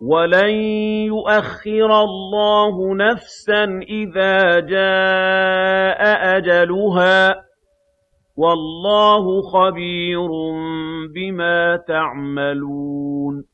وَلَن يُؤَخِّرَ اللَّهُ نَفْسًا إِذَا جَاءَ أَجَلُهَا ۚ وَاللَّهُ خَبِيرٌ بِمَا تَعْمَلُونَ